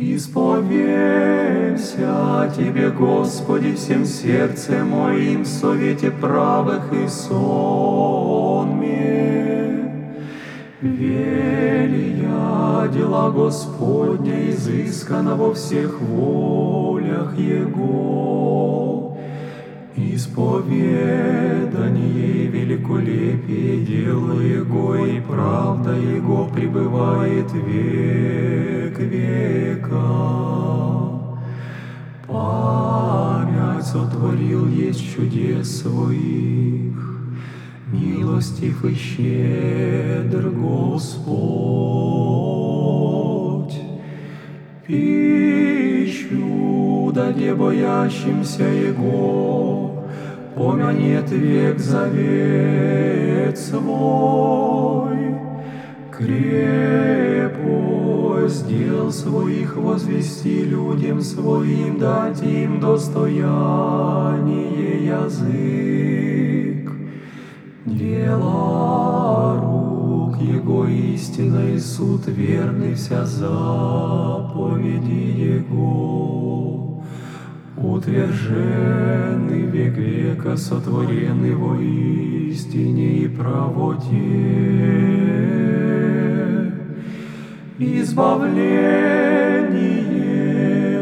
Исповемся Тебе, Господи, всем сердцем моим, в совете правых и сонме. Велия дела Господня изыскана во всех волях Его. Исповедание великолепие дела Его, и правда Его пребывает век сотворил есть чудес своих, милостив и щедр Господь. Пищу даде боящимся Его, помянет век завет свой. Своих возвести людям своим, дать им достояние язык. Дела рук Его истинный суд верный, вся заповеди Его. Утверженный век века, сотворенный во истине и правоте. Избавление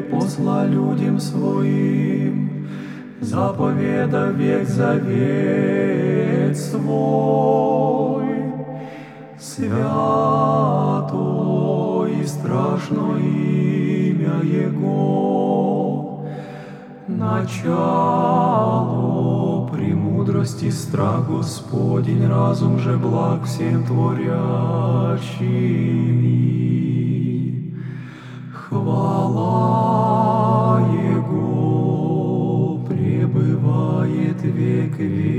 посла людям своим, заповеда век завет свой. Свято и страшно имя Его, начало премудрости страх Господень, разум же благ всем творящим. веки век.